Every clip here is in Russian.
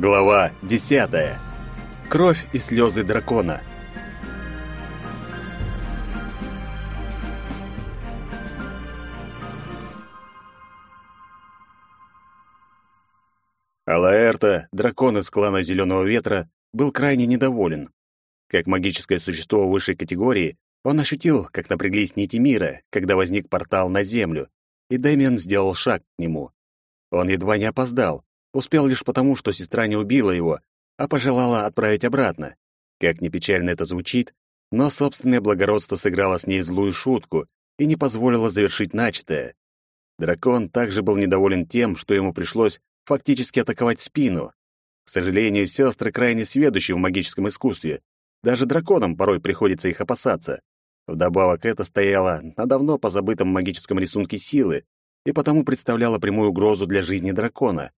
Глава 10. Кровь и слезы дракона. Алаэрта, дракон из клана Зеленого Ветра, был крайне недоволен. Как магическое существо высшей категории, он ощутил, как напряглись нити мира, когда возник портал на Землю, и Дэмиан сделал шаг к нему. Он едва не опоздал, Успел лишь потому, что сестра не убила его, а пожелала отправить обратно. Как ни печально это звучит, но собственное благородство сыграло с ней злую шутку и не позволило завершить начатое. Дракон также был недоволен тем, что ему пришлось фактически атаковать спину. К сожалению, сестры крайне сведущи в магическом искусстве. Даже драконам порой приходится их опасаться. Вдобавок это стояло на давно позабытом магическом рисунке силы и потому представляло прямую угрозу для жизни дракона.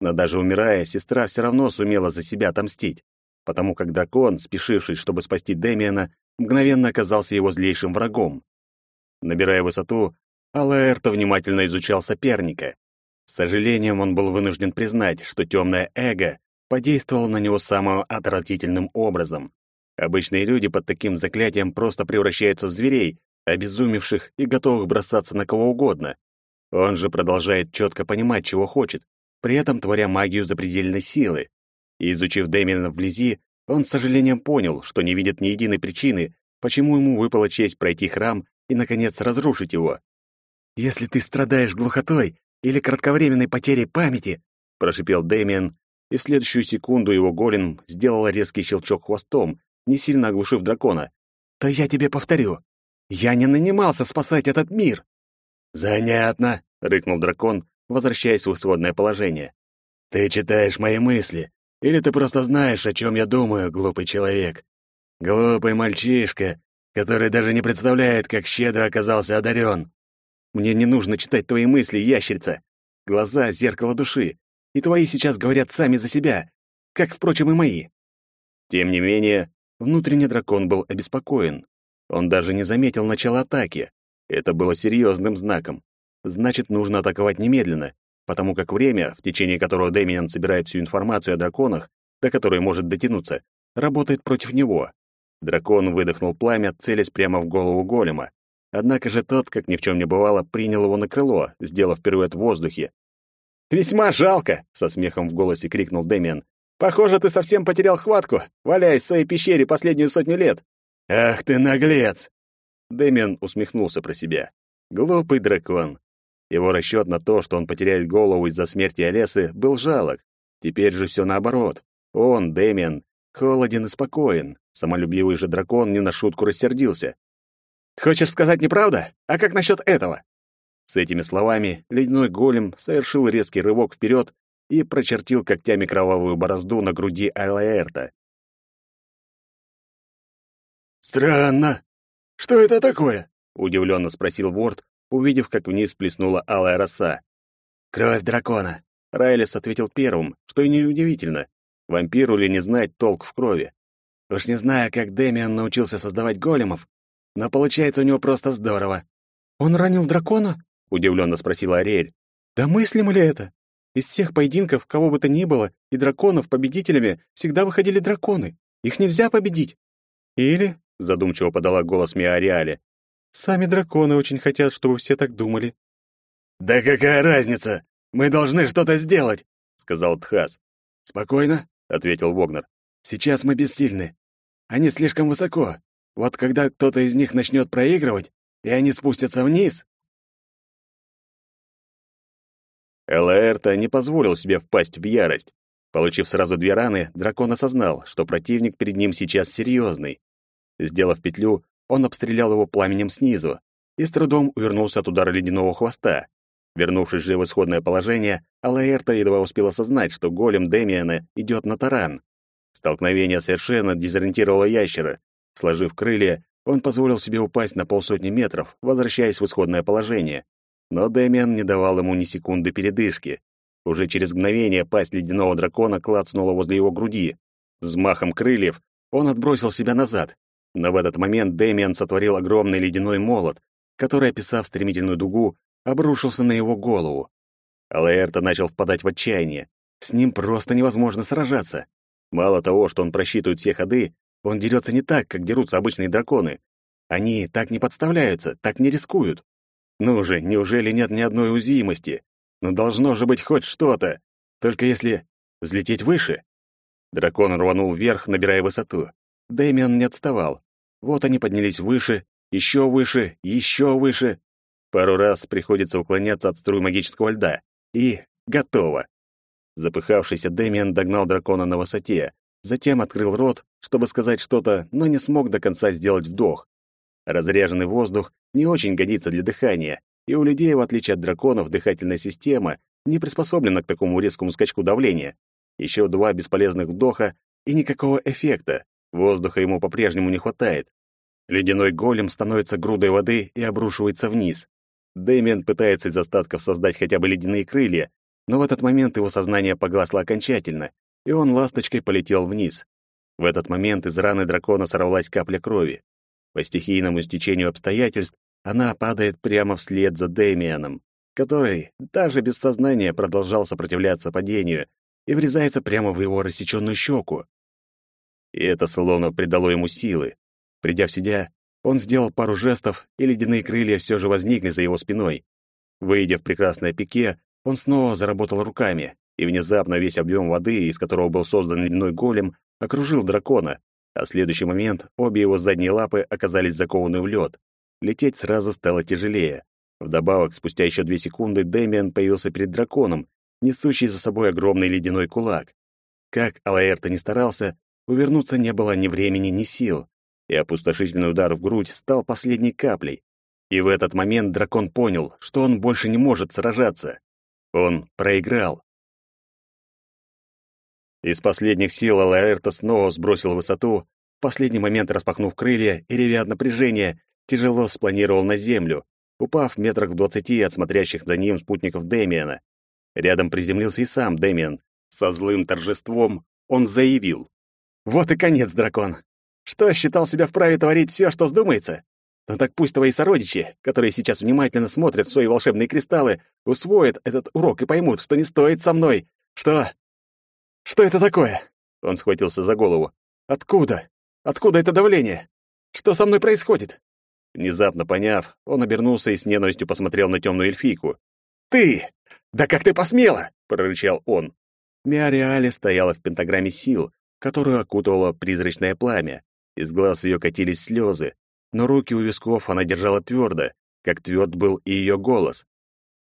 Но даже умирая, сестра все равно сумела за себя отомстить, потому как дракон, спешивший, чтобы спасти Дэмиана, мгновенно оказался его злейшим врагом. Набирая высоту, Алаэрто внимательно изучал соперника. С сожалением он был вынужден признать, что темное эго подействовало на него самым отвратительным образом. Обычные люди под таким заклятием просто превращаются в зверей, обезумевших и готовых бросаться на кого угодно. Он же продолжает четко понимать, чего хочет, при этом творя магию запредельной силы. И изучив Дэмиана вблизи, он с сожалением понял, что не видит ни единой причины, почему ему выпала честь пройти храм и, наконец, разрушить его. «Если ты страдаешь глухотой или кратковременной потерей памяти», прошипел Дэмиан, и в следующую секунду его голем сделал резкий щелчок хвостом, не сильно оглушив дракона, то я тебе повторю. Я не нанимался спасать этот мир. Занятно, рыкнул дракон, возвращаясь в исходное положение. «Ты читаешь мои мысли, или ты просто знаешь, о чем я думаю, глупый человек? Глупый мальчишка, который даже не представляет, как щедро оказался одарен. Мне не нужно читать твои мысли, ящерица. Глаза — зеркало души, и твои сейчас говорят сами за себя, как, впрочем, и мои». Тем не менее, внутренний дракон был обеспокоен. Он даже не заметил начала атаки. Это было серьезным знаком значит, нужно атаковать немедленно, потому как время, в течение которого Дэмиан собирает всю информацию о драконах, до которой может дотянуться, работает против него. Дракон выдохнул пламя, целясь прямо в голову голема. Однако же тот, как ни в чем не бывало, принял его на крыло, сделав пируэт в воздухе. «Весьма жалко!» — со смехом в голосе крикнул Дэмиан. «Похоже, ты совсем потерял хватку, валяясь в своей пещере последнюю сотню лет!» «Ах ты наглец!» Дэмиан усмехнулся про себя. «Глупый дракон. Его расчет на то, что он потеряет голову из-за смерти Олесы, был жалок. Теперь же все наоборот. Он, Дэмиан, холоден и спокоен. Самолюбивый же дракон не на шутку рассердился. «Хочешь сказать неправда? А как насчет этого?» С этими словами ледяной голем совершил резкий рывок вперед и прочертил когтями кровавую борозду на груди Айлаэрта. «Странно. Что это такое?» — удивленно спросил Ворд, увидев, как вниз плеснула алая роса. «Кровь дракона!» Райлис ответил первым, что и неудивительно. Вампиру ли не знать толк в крови? Уж не знаю, как Дэмиан научился создавать големов, но получается у него просто здорово. «Он ранил дракона?» — удивленно спросила Ариэль. «Да мыслимо ли это? Из всех поединков, кого бы то ни было, и драконов победителями всегда выходили драконы. Их нельзя победить. Или, — задумчиво подала голос Миариале, Сами драконы очень хотят, чтобы все так думали. Да какая разница? Мы должны что-то сделать, сказал Тхас. Спокойно, ответил Вогнер. Сейчас мы бессильны. Они слишком высоко. Вот когда кто-то из них начнет проигрывать, и они спустятся вниз. Элаэрта не позволил себе впасть в ярость. Получив сразу две раны, дракон осознал, что противник перед ним сейчас серьезный. Сделав петлю, он обстрелял его пламенем снизу и с трудом увернулся от удара ледяного хвоста. Вернувшись же в исходное положение, Алаэрта едва успел осознать, что голем Демиана идет на таран. Столкновение совершенно дезориентировало ящера. Сложив крылья, он позволил себе упасть на полсотни метров, возвращаясь в исходное положение. Но Дэмиан не давал ему ни секунды передышки. Уже через мгновение пасть ледяного дракона клацнула возле его груди. Взмахом крыльев он отбросил себя назад, но в этот момент Дэмиан сотворил огромный ледяной молот, который, описав стремительную дугу, обрушился на его голову. Алаэрта начал впадать в отчаяние. С ним просто невозможно сражаться. Мало того, что он просчитывает все ходы, он дерется не так, как дерутся обычные драконы. Они так не подставляются, так не рискуют. Ну же, неужели нет ни одной уязвимости? Но ну, должно же быть хоть что-то. Только если взлететь выше. Дракон рванул вверх, набирая высоту. Дэмиан не отставал. Вот они поднялись выше, еще выше, еще выше. Пару раз приходится уклоняться от струй магического льда. И готово. Запыхавшийся Дэмиан догнал дракона на высоте, затем открыл рот, чтобы сказать что-то, но не смог до конца сделать вдох. Разряженный воздух не очень годится для дыхания, и у людей, в отличие от драконов, дыхательная система не приспособлена к такому резкому скачку давления. Еще два бесполезных вдоха и никакого эффекта. Воздуха ему по-прежнему не хватает. Ледяной голем становится грудой воды и обрушивается вниз. Дэмиан пытается из остатков создать хотя бы ледяные крылья, но в этот момент его сознание погасло окончательно, и он ласточкой полетел вниз. В этот момент из раны дракона сорвалась капля крови. По стихийному стечению обстоятельств она падает прямо вслед за Дэмианом, который даже без сознания продолжал сопротивляться падению и врезается прямо в его рассеченную щеку. И это словно придало ему силы. Придя в себя, он сделал пару жестов, и ледяные крылья все же возникли за его спиной. Выйдя в прекрасное пике, он снова заработал руками, и внезапно весь объем воды, из которого был создан ледяной голем, окружил дракона, а в следующий момент обе его задние лапы оказались закованы в лед. Лететь сразу стало тяжелее. Вдобавок, спустя еще две секунды, Дэмиан появился перед драконом, несущий за собой огромный ледяной кулак. Как Алаэрта не старался, увернуться не было ни времени, ни сил, и опустошительный удар в грудь стал последней каплей. И в этот момент дракон понял, что он больше не может сражаться. Он проиграл. Из последних сил Алаэрта снова сбросил высоту, в последний момент распахнув крылья и, ревя от напряжения, тяжело спланировал на землю, упав метрах в двадцати от смотрящих за ним спутников Дэмиана. Рядом приземлился и сам Дэмиан. Со злым торжеством он заявил. «Вот и конец, дракон! Что, считал себя вправе творить все, что вздумается? Ну так пусть твои сородичи, которые сейчас внимательно смотрят в свои волшебные кристаллы, усвоят этот урок и поймут, что не стоит со мной. Что? Что это такое? Он схватился за голову. Откуда? Откуда это давление? Что со мной происходит? Внезапно поняв, он обернулся и с ненавистью посмотрел на темную эльфийку. «Ты! Да как ты посмела!» — прорычал он. Миариале стояла в пентаграмме сил, которую окутывало призрачное пламя. Из глаз ее катились слезы, но руки у висков она держала твердо, как тверд был и ее голос.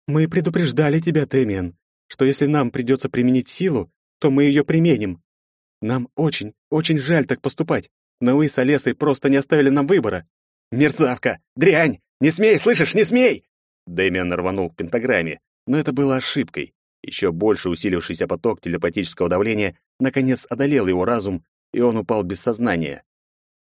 «Мы предупреждали тебя, Тэмиан, что если нам придется применить силу, то мы ее применим. Нам очень, очень жаль так поступать, но вы с Олесой просто не оставили нам выбора». «Мерзавка! Дрянь! Не смей, слышишь, не смей!» Дэмиан рванул к пентаграмме, но это было ошибкой. Еще больше усилившийся поток телепатического давления наконец одолел его разум, и он упал без сознания.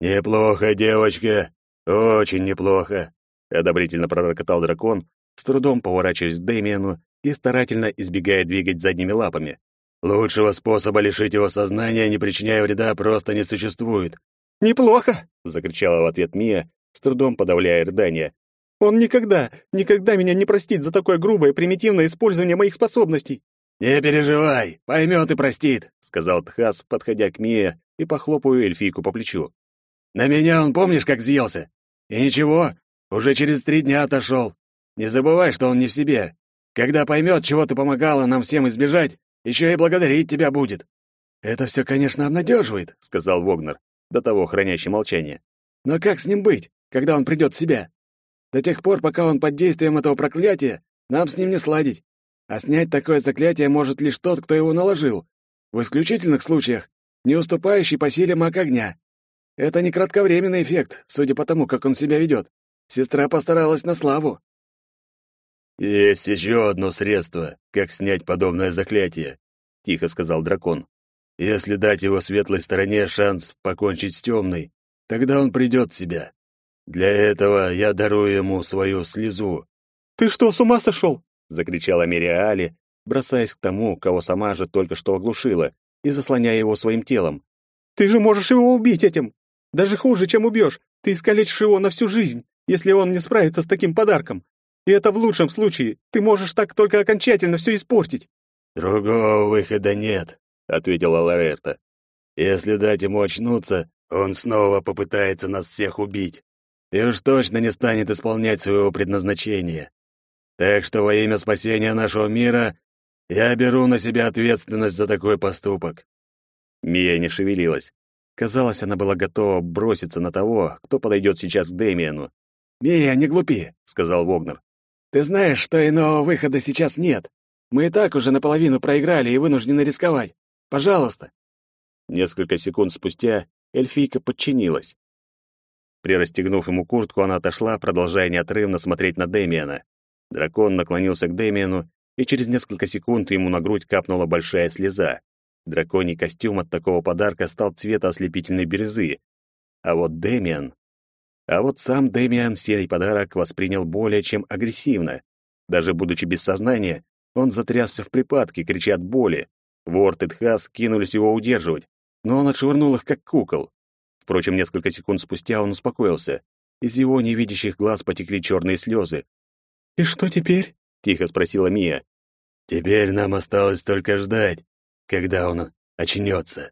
«Неплохо, девочка, очень неплохо», — одобрительно пророкотал дракон, с трудом поворачиваясь к Дэмиану и старательно избегая двигать задними лапами. «Лучшего способа лишить его сознания, не причиняя вреда, просто не существует». «Неплохо!» — закричала в ответ Мия, с трудом подавляя рыдание. «Он никогда, никогда меня не простит за такое грубое, примитивное использование моих способностей!» «Не переживай, поймет и простит», — сказал Тхас, подходя к Мие и похлопывая эльфийку по плечу. «На меня он, помнишь, как съелся? И ничего, уже через три дня отошел. Не забывай, что он не в себе. Когда поймет, чего ты помогала нам всем избежать, еще и благодарить тебя будет». «Это все, конечно, обнадеживает», — сказал Вогнер, до того хранящий молчание. «Но как с ним быть? когда он придет в себя. До тех пор, пока он под действием этого проклятия, нам с ним не сладить. А снять такое заклятие может лишь тот, кто его наложил. В исключительных случаях, не уступающий по силе маг огня. Это не кратковременный эффект, судя по тому, как он себя ведет. Сестра постаралась на славу. «Есть еще одно средство, как снять подобное заклятие», — тихо сказал дракон. «Если дать его светлой стороне шанс покончить с темной, тогда он придет в себя. Для этого я дарую ему свою слезу». «Ты что, с ума сошел?» — закричала Мириали, бросаясь к тому, кого сама же только что оглушила, и заслоняя его своим телом. «Ты же можешь его убить этим! Даже хуже, чем убьешь, ты искалечишь его на всю жизнь, если он не справится с таким подарком. И это в лучшем случае, ты можешь так только окончательно все испортить». Другого выхода нет, ответила Лоретта. Если дать ему очнуться, он снова попытается нас всех убить. И уж точно не станет исполнять своего предназначения. Так что во имя спасения нашего мира я беру на себя ответственность за такой поступок. Мия не шевелилась. Казалось, она была готова броситься на того, кто подойдет сейчас к Дэмиану. «Мия, не глупи», — сказал Вогнер. «Ты знаешь, что иного выхода сейчас нет. Мы и так уже наполовину проиграли и вынуждены рисковать. Пожалуйста». Несколько секунд спустя эльфийка подчинилась. Прирастегнув ему куртку, она отошла, продолжая неотрывно смотреть на Дэмиана. Дракон наклонился к Дэмиану, и через несколько секунд ему на грудь капнула большая слеза. Драконий костюм от такого подарка стал цвета ослепительной бирюзы. А вот Дэмиан... А вот сам Дэмиан серый подарок воспринял более чем агрессивно. Даже будучи без сознания, он затрясся в припадке, крича от боли. Ворт и Тхас кинулись его удерживать, но он отшвырнул их, как кукол. Впрочем, несколько секунд спустя он успокоился. Из его невидящих глаз потекли черные слезы. «И что теперь?» — тихо спросила Мия. «Теперь нам осталось только ждать, когда он очнется.